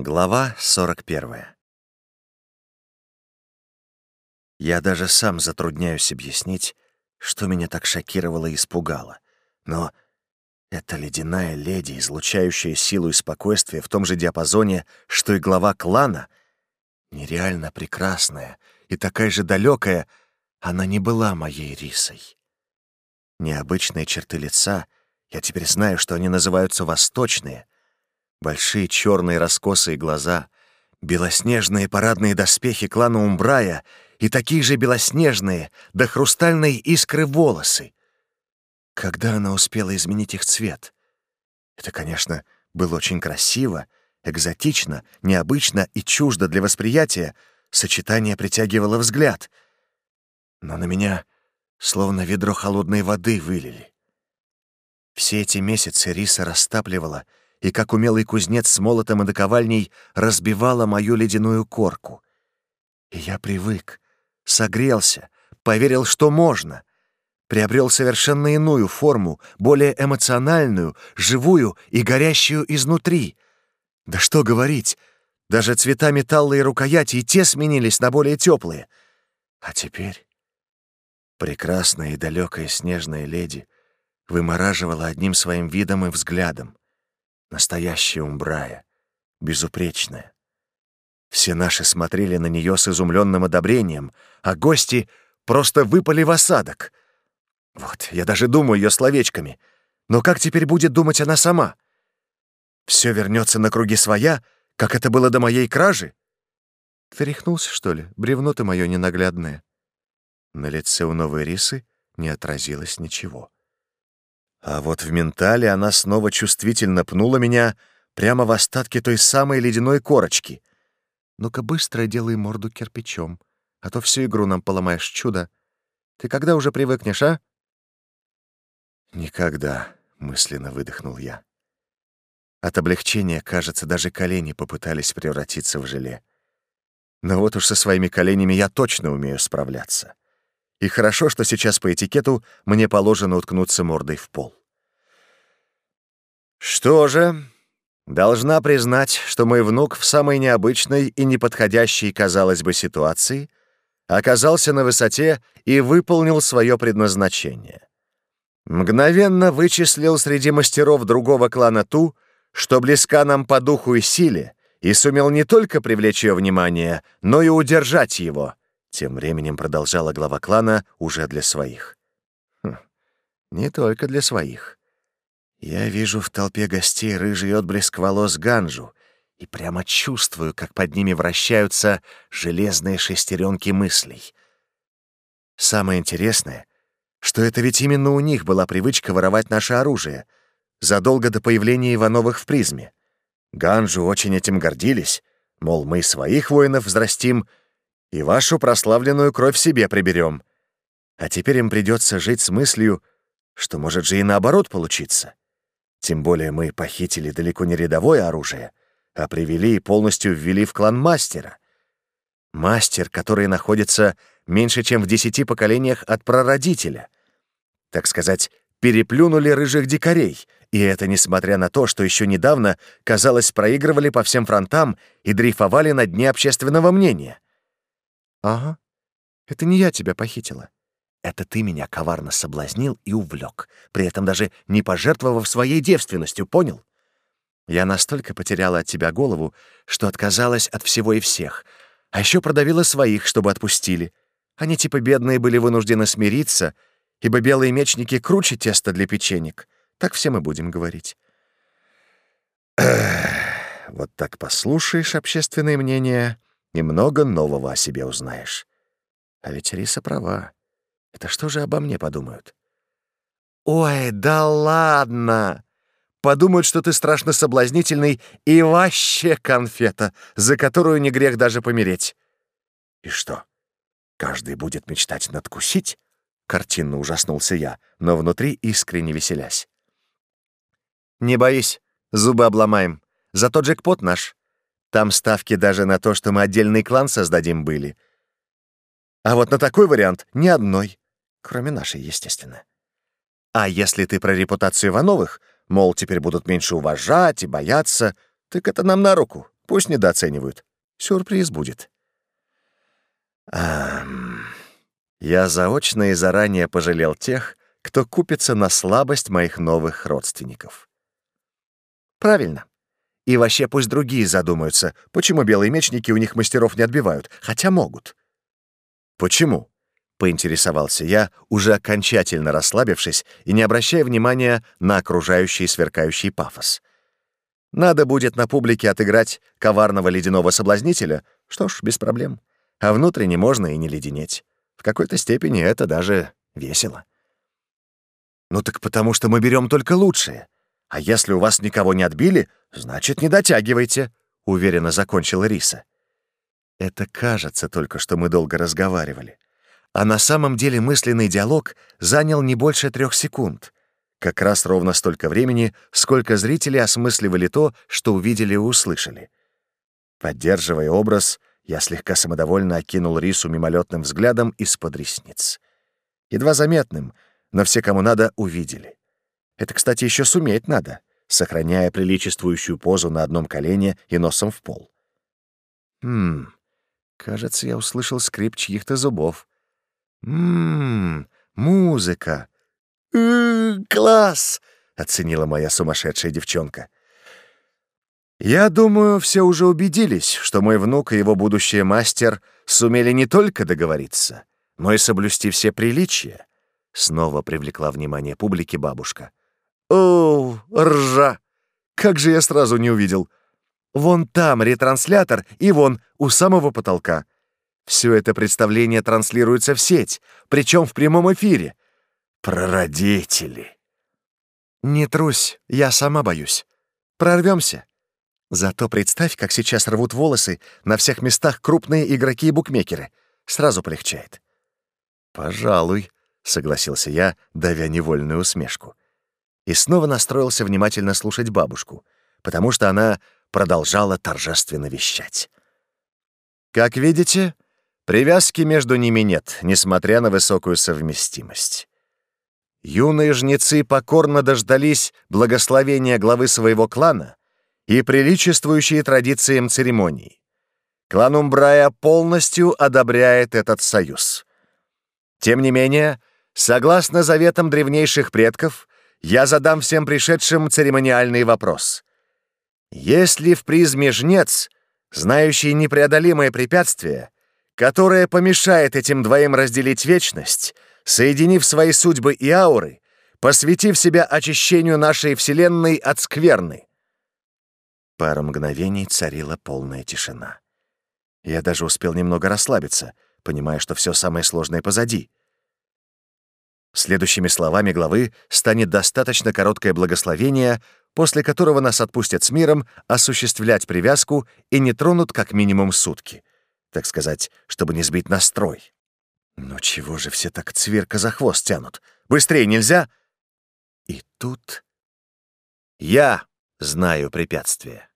Глава 41. Я даже сам затрудняюсь объяснить, что меня так шокировало и испугало. Но эта ледяная леди, излучающая силу и спокойствие в том же диапазоне, что и глава клана, нереально прекрасная и такая же далекая, она не была моей рисой. Необычные черты лица, я теперь знаю, что они называются «восточные», — Большие черные раскосые глаза, белоснежные парадные доспехи клана Умбрая и такие же белоснежные до да хрустальной искры волосы. Когда она успела изменить их цвет? Это, конечно, было очень красиво, экзотично, необычно и чуждо для восприятия, сочетание притягивало взгляд. Но на меня словно ведро холодной воды вылили. Все эти месяцы риса растапливала — и, как умелый кузнец с молотом и доковальней разбивала мою ледяную корку. И я привык, согрелся, поверил, что можно. Приобрел совершенно иную форму, более эмоциональную, живую и горящую изнутри. Да что говорить, даже цвета металла и рукояти и те сменились на более теплые. А теперь... Прекрасная и далекая снежная леди вымораживала одним своим видом и взглядом настоящая умбрая, безупречная. Все наши смотрели на нее с изумленным одобрением, а гости просто выпали в осадок. Вот, я даже думаю ее словечками. Но как теперь будет думать она сама? Все вернется на круги своя, как это было до моей кражи? Тряхнулся, что ли, бревно ты мое ненаглядное? На лице у новой рисы не отразилось ничего. А вот в ментале она снова чувствительно пнула меня прямо в остатки той самой ледяной корочки. «Ну-ка быстро делай морду кирпичом, а то всю игру нам поломаешь чудо. Ты когда уже привыкнешь, а?» «Никогда», — мысленно выдохнул я. От облегчения, кажется, даже колени попытались превратиться в желе. Но вот уж со своими коленями я точно умею справляться. И хорошо, что сейчас по этикету мне положено уткнуться мордой в пол. Что же, должна признать, что мой внук в самой необычной и неподходящей, казалось бы, ситуации оказался на высоте и выполнил свое предназначение. Мгновенно вычислил среди мастеров другого клана ту, что близка нам по духу и силе, и сумел не только привлечь ее внимание, но и удержать его, тем временем продолжала глава клана уже для своих. Хм, не только для своих. Я вижу в толпе гостей рыжий отблеск волос Ганжу и прямо чувствую, как под ними вращаются железные шестеренки мыслей. Самое интересное, что это ведь именно у них была привычка воровать наше оружие задолго до появления Ивановых в призме. Ганжу очень этим гордились, мол, мы своих воинов взрастим и вашу прославленную кровь себе приберем. А теперь им придется жить с мыслью, что может же и наоборот получиться. Тем более мы похитили далеко не рядовое оружие, а привели и полностью ввели в клан мастера. Мастер, который находится меньше, чем в десяти поколениях от прародителя. Так сказать, переплюнули рыжих дикарей, и это несмотря на то, что еще недавно, казалось, проигрывали по всем фронтам и дрейфовали на дне общественного мнения. «Ага, это не я тебя похитила это ты меня коварно соблазнил и увлек, при этом даже не пожертвовав своей девственностью, понял? Я настолько потеряла от тебя голову, что отказалась от всего и всех, а еще продавила своих, чтобы отпустили. Они типа бедные были вынуждены смириться, ибо белые мечники круче теста для печенек. Так все мы будем говорить. вот так послушаешь общественное мнение, много нового о себе узнаешь. А ведь Риса права. Это что же обо мне подумают? Ой, да ладно! Подумают, что ты страшно соблазнительный и вообще конфета, за которую не грех даже помереть. И что, каждый будет мечтать надкусить? Картинно ужаснулся я, но внутри искренне веселясь. «Не боись, зубы обломаем. Зато джекпот наш. Там ставки даже на то, что мы отдельный клан создадим, были. А вот на такой вариант ни одной, кроме нашей, естественно. А если ты про репутацию Ивановых, мол, теперь будут меньше уважать и бояться, так это нам на руку, пусть недооценивают. Сюрприз будет. Ам... Я заочно и заранее пожалел тех, кто купится на слабость моих новых родственников. Правильно. И вообще пусть другие задумаются, почему белые мечники у них мастеров не отбивают, хотя могут. «Почему?» — поинтересовался я, уже окончательно расслабившись и не обращая внимания на окружающий сверкающий пафос. «Надо будет на публике отыграть коварного ледяного соблазнителя, что ж, без проблем. А внутренне можно и не леденеть. В какой-то степени это даже весело». «Ну так потому что мы берем только лучшие. А если у вас никого не отбили, значит, не дотягивайте», — уверенно закончила Риса. Это кажется только, что мы долго разговаривали. А на самом деле мысленный диалог занял не больше трех секунд. Как раз ровно столько времени, сколько зрители осмысливали то, что увидели и услышали. Поддерживая образ, я слегка самодовольно окинул рису мимолетным взглядом из-под ресниц. Едва заметным, но все, кому надо, увидели. Это, кстати, еще суметь надо, сохраняя приличествующую позу на одном колене и носом в пол. Хм, Кажется, я услышал скрип чьих-то зубов. «Ммм, музыка!» «Класс!» — оценила моя сумасшедшая девчонка. Я думаю, все уже убедились, что мой внук и его будущий мастер сумели не только договориться, но и соблюсти все приличия. Снова привлекла внимание публики бабушка. «О, ржа! Как же я сразу не увидел! Вон там ретранслятор и вон у самого потолка. Все это представление транслируется в сеть, причем в прямом эфире. Прородители. Не трусь, я сама боюсь. Прорвемся. Зато представь, как сейчас рвут волосы на всех местах крупные игроки и букмекеры. Сразу полегчает. «Пожалуй», — согласился я, давя невольную усмешку. И снова настроился внимательно слушать бабушку, потому что она продолжала торжественно вещать. Как видите, привязки между ними нет, несмотря на высокую совместимость. Юные жнецы покорно дождались благословения главы своего клана и приличествующие традициям церемоний. Клан Умбрая полностью одобряет этот союз. Тем не менее, согласно заветам древнейших предков, я задам всем пришедшим церемониальный вопрос. Если в призме жнец, знающий непреодолимое препятствие, которое помешает этим двоим разделить вечность, соединив свои судьбы и ауры, посвятив себя очищению нашей Вселенной от скверны. Пару мгновений царила полная тишина. Я даже успел немного расслабиться, понимая, что все самое сложное позади. Следующими словами главы станет достаточно короткое благословение, после которого нас отпустят с миром, осуществлять привязку и не тронут как минимум сутки. Так сказать, чтобы не сбить настрой. Но чего же все так цверка за хвост тянут? Быстрее нельзя? И тут... Я знаю препятствие.